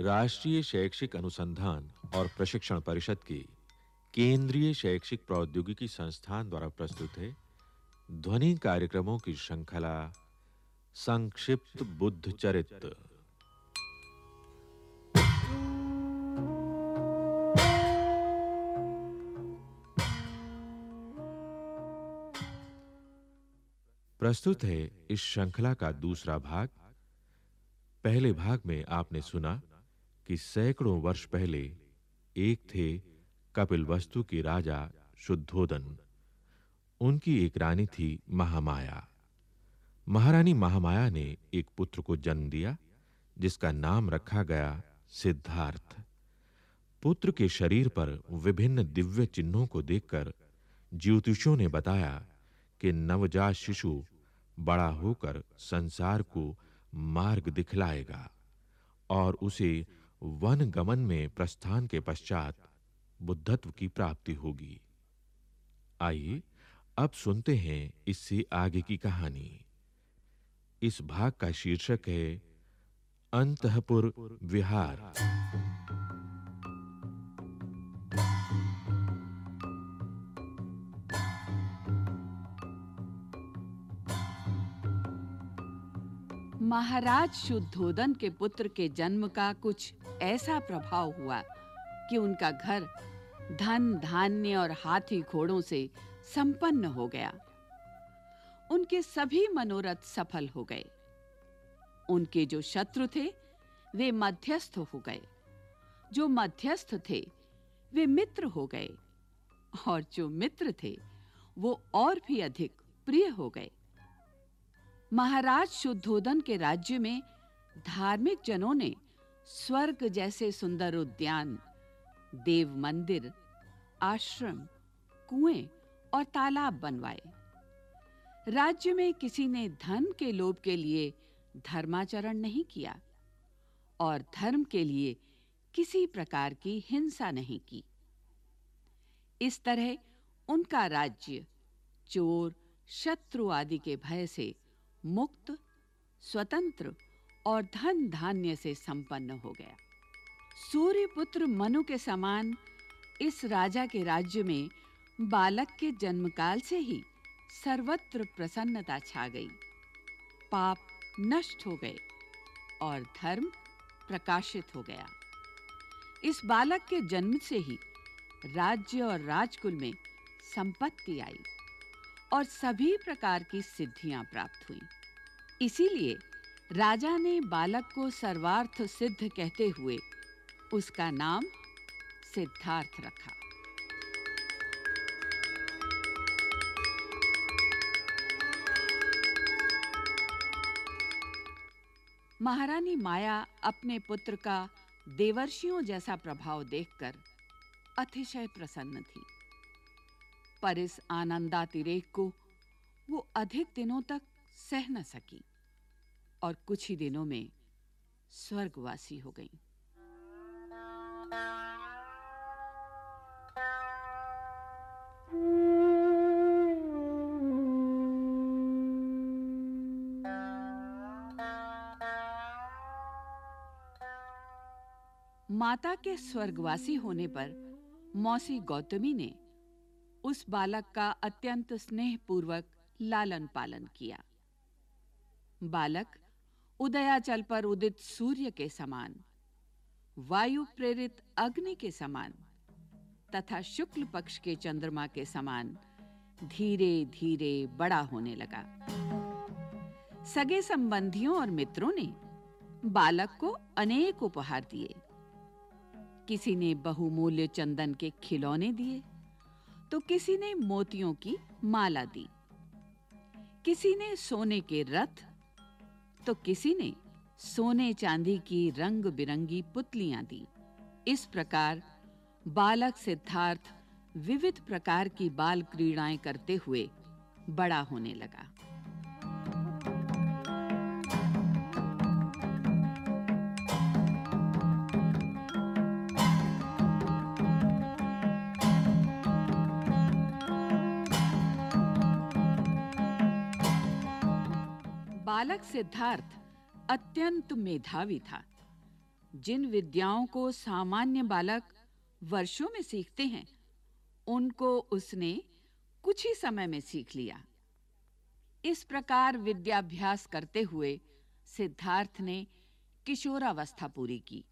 राष्ट्रीय शैक्षिक अनुसंधान और प्रशिक्षण परिषद की केंद्रीय शैक्षिक प्रौद्योगिकी संस्थान द्वारा प्रस्तुत है ध्वनि कार्यक्रमों की श्रृंखला संक्षिप्त बुद्ध चरित्र प्रस्तुत है इस श्रृंखला का दूसरा भाग। पहले भाग में आपने सुना कि सैकड़ों वर्ष पहले एक थे कपिल वस्तु के राजा शुद्धोदन। उनकी एक रानी थी महामाया। महारानी महामाया ने एक पुत्र को जन्म दिया, जिसका नाम रखा गया सिद्धार्थ। पुत्र के शरीर पर विभिन्न दिव्य चिन्हों को देखकर ज्योतिषों ने बताया कि नवजात शिशु बड़ा होकर संसार को मार्ग दिखलाएगा और उसे वन गमन में प्रस्थान के पश्चात बुद्धत्व की प्राप्ति होगी। आइए अब सुनते हैं इससे आगे की कहानी। इस भाग का शीर्षक है, अंतःपुर विहार। महाराज शुद्धोदन के पुत्र के जन्म का कुछ ऐसा प्रभाव हुआ कि उनका घर धन, धान्य और हाथी घोड़ों से संपन्न हो गया। उनके सभी मनोरथ सफल हो गए। उनके जो शत्रु थे, वे मध्यस्थ हो गए। जो मध्यस्थ थे, वे मित्र हो गए। और जो मित्र थे, वो और भी अधिक प्रिय हो गए। महाराज शुद्धोदन के राज्य में धार्मिक जनों ने स्वर्ग जैसे सुंदर उद्यान, देव मंदिर, आश्रम, कुएँ और तालाब बनवाए। राज्य में किसी ने धन के लोभ के लिए धर्माचरण नहीं किया और धर्म के लिए किसी प्रकार की हिंसा नहीं की। इस तरह उनका राज्य चोर, शत्रु आदि के भय से मुक्त, स्वतंत्र और धन धान्य से संपन्न हो गया। सूर्य पुत्र मनु के समान इस राजा के राज्य में बालक के जन्मकाल से ही सर्वत्र प्रसन्नता छा गई। पाप नष्ट हो गए और धर्म प्रकाशित हो गया। इस बालक के जन्म से ही राज्य और राजकुल में संपत्ति आई और सभी प्रकार की सिद्धियाँ प्राप्त हुई। इसीलिए राजा ने बालक को सर्वार्थ सिद्ध कहते हुए उसका नाम सिद्धार्थ रखा। महारानी माया अपने पुत्र का देवर्षियों जैसा प्रभाव देखकर अतिशय प्रसन्न थी। पर इस आनंदातिरेक को वो अधिक दिनों तक सह न सकी। और कुछ ही दिनों में स्वर्गवासी हो गईं। माता के स्वर्गवासी होने पर मौसी गौतमी ने उस बालक का अत्यंत स्नेहपूर्वक लालन पालन किया। बालक उदयाचल पर उदित सूर्य के समान, वायु प्रेरित अग्नि के समान, तथा शुक्ल पक्ष के चंद्रमा के समान धीरे-धीरे बड़ा होने लगा। सगे संबंधियों और मित्रों ने बालक को अनेक उपहार दिए। किसी ने बहुमूल्य चंदन के खिलौने दिए तो किसी ने मोतियों की माला दी। किसी ने सोने के रथ तो किसी ने सोने चांदी की रंग-बिरंगी पुतलियाँ दी। इस प्रकार बालक सिद्धार्थ विविध प्रकार की बाल क्रीड़ाएँ करते हुए बड़ा होने लगा। बालक सिद्धार्थ अत्यंत मेधावी था। जिन विद्याओं को सामान्य बालक वर्षों में सीखते हैं, उनको उसने कुछ ही समय में सीख लिया। इस प्रकार विद्याभ्यास करते हुए सिद्धार्थ ने किशोरावस्था पूरी की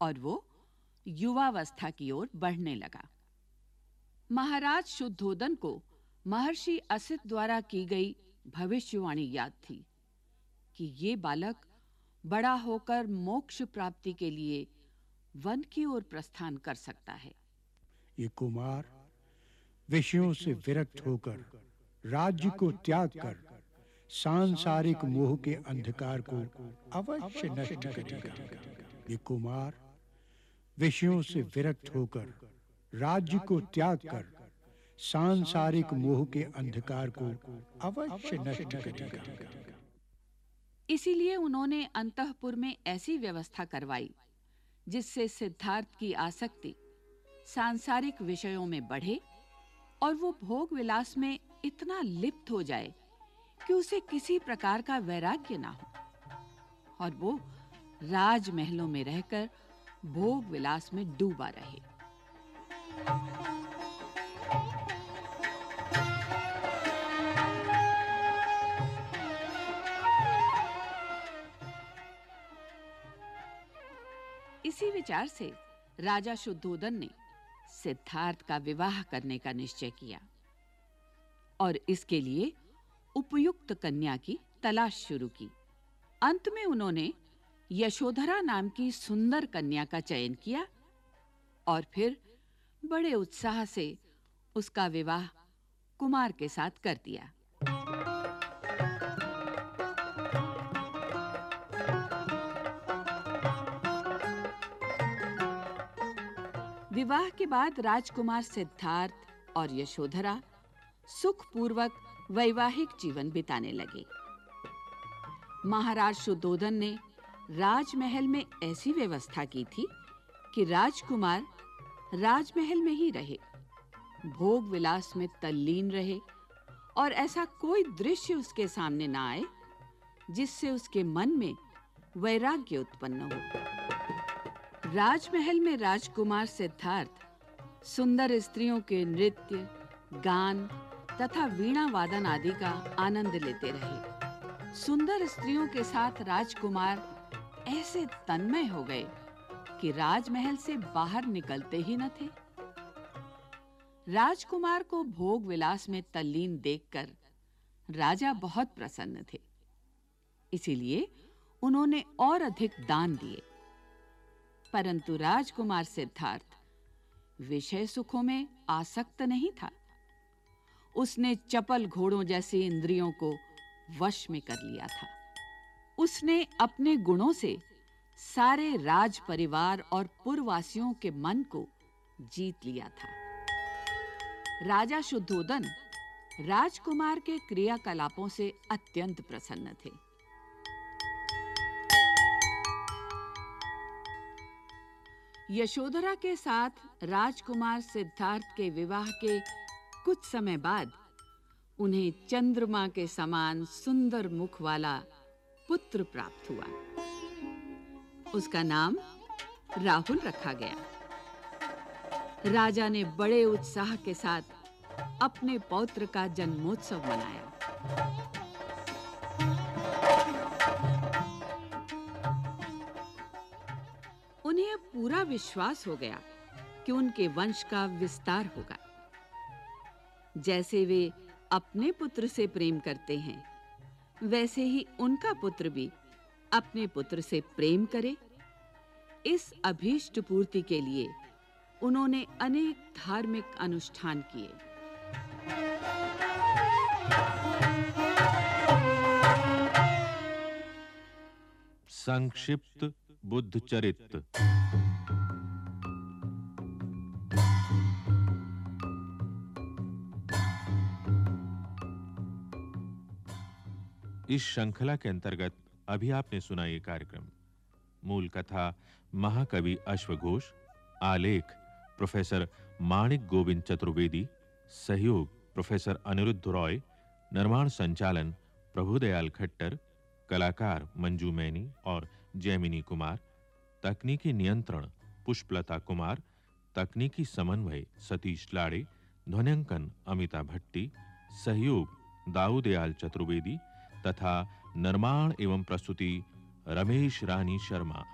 और वो युवावस्था की ओर बढ़ने लगा। महाराज शुद्धोदन को महर्षि असित द्वारा की गई भविष्यवाणी याद थी। कि ये बालक बड़ा होकर मोक्ष प्राप्ति के लिए वन की ओर प्रस्थान कर सकता है। ये कुमार विषयों से विरक्त होकर राज्य को त्याग कर सांसारिक मोह के अंधकार को अवश्य नष्ट करेगा ये कुमार विषयों से विरक्त होकर राज्य को त्याग कर सांसारिक मोह के अंधकार को अवश्य नष्ट करेगा इसीलिए उन्होंने अंतःपुर में ऐसी व्यवस्था करवाई, जिससे सिद्धार्थ की आसक्ति सांसारिक विषयों में बढ़े और वो भोग विलास में इतना लिप्त हो जाए कि उसे किसी प्रकार का वैराग्य ना हो। और वो राजमहलों में रहकर भोग विलास में डूबा रहे। इसी विचार से राजा शुद्धोदन ने सिद्धार्थ का विवाह करने का निश्चय किया और इसके लिए उपयुक्त कन्या की तलाश शुरू की। अंत में उन्होंने यशोधरा नाम की सुंदर कन्या का चयन किया और फिर बड़े उत्साह से उसका विवाह कुमार के साथ कर दिया। विवाह के बाद राजकुमार सिद्धार्थ और यशोधरा सुखपूर्वक वैवाहिक जीवन बिताने लगे। महाराज शुद्धोधन ने राजमहल में ऐसी व्यवस्था की थी कि राजकुमार राजमहल में ही रहे, भोग विलास में तल्लीन रहे और ऐसा कोई दृश्य उसके सामने ना आए जिससे उसके मन में वैराग्य उत्पन्न हो। राजमहल में राजकुमार सिद्धार्थ सुंदर स्त्रियों के नृत्य, गान तथा वीणा वादन आदि का आनंद लेते रहे। सुंदर स्त्रियों के साथ राजकुमार ऐसे तन्मय हो गए कि राजमहल से बाहर निकलते ही न थे। राजकुमार को भोग विलास में तल्लीन देखकर राजा बहुत प्रसन्न थे। इसीलिए उन्होंने और अधिक दान दिए। परंतु राजकुमार सिद्धार्थ विषय सुखों में आसक्त नहीं था। उसने चपल घोड़ों जैसे इंद्रियों को वश में कर लिया था। उसने अपने गुणों से सारे राज परिवार और पुरवासियों के मन को जीत लिया था। राजा शुद्धोदन राजकुमार के क्रियाकलापों से अत्यंत प्रसन्न थे। यशोधरा के साथ राजकुमार सिद्धार्थ के विवाह के कुछ समय बाद उन्हें चंद्रमा के समान सुंदर मुख वाला पुत्र प्राप्त हुआ। उसका नाम राहुल रखा गया। राजा ने बड़े उत्साह के साथ अपने पौत्र का जन्मोत्सव मनाया। पूरा विश्वास हो गया कि उनके वंश का विस्तार होगा। जैसे वे अपने पुत्र से प्रेम करते हैं, वैसे ही उनका पुत्र भी अपने पुत्र से प्रेम करे। इस अभीष्ट पूर्ति के लिए उन्होंने अनेक धार्मिक अनुष्ठान किए। संक्षिप्त बुद्ध चरित्र इस श्रृंखला के अंतर्गत अभी आपने सुना ये कार्यक्रम। मूल कथा, महाकवि अश्वघोष, आलेख, प्रोफेसर माणिक गोविंद चतुर्वेदी, सहयोग प्रोफेसर अनिरुद्ध रॉय, निर्माण संचालन प्रभुदयाल खट्टर, कलाकार मंजू मैनी और जैमिनी कुमार, तकनीकी नियंत्रण पुष्पलता कुमार, तकनीकी समन्वय सतीश लाड़े, ध्वनिंकन अमिता भट्टी, सहयोग दाऊदयाल चतुर्वेदी तथा निर्माण एवं प्रस्तुति रमेश रानी शर्मा।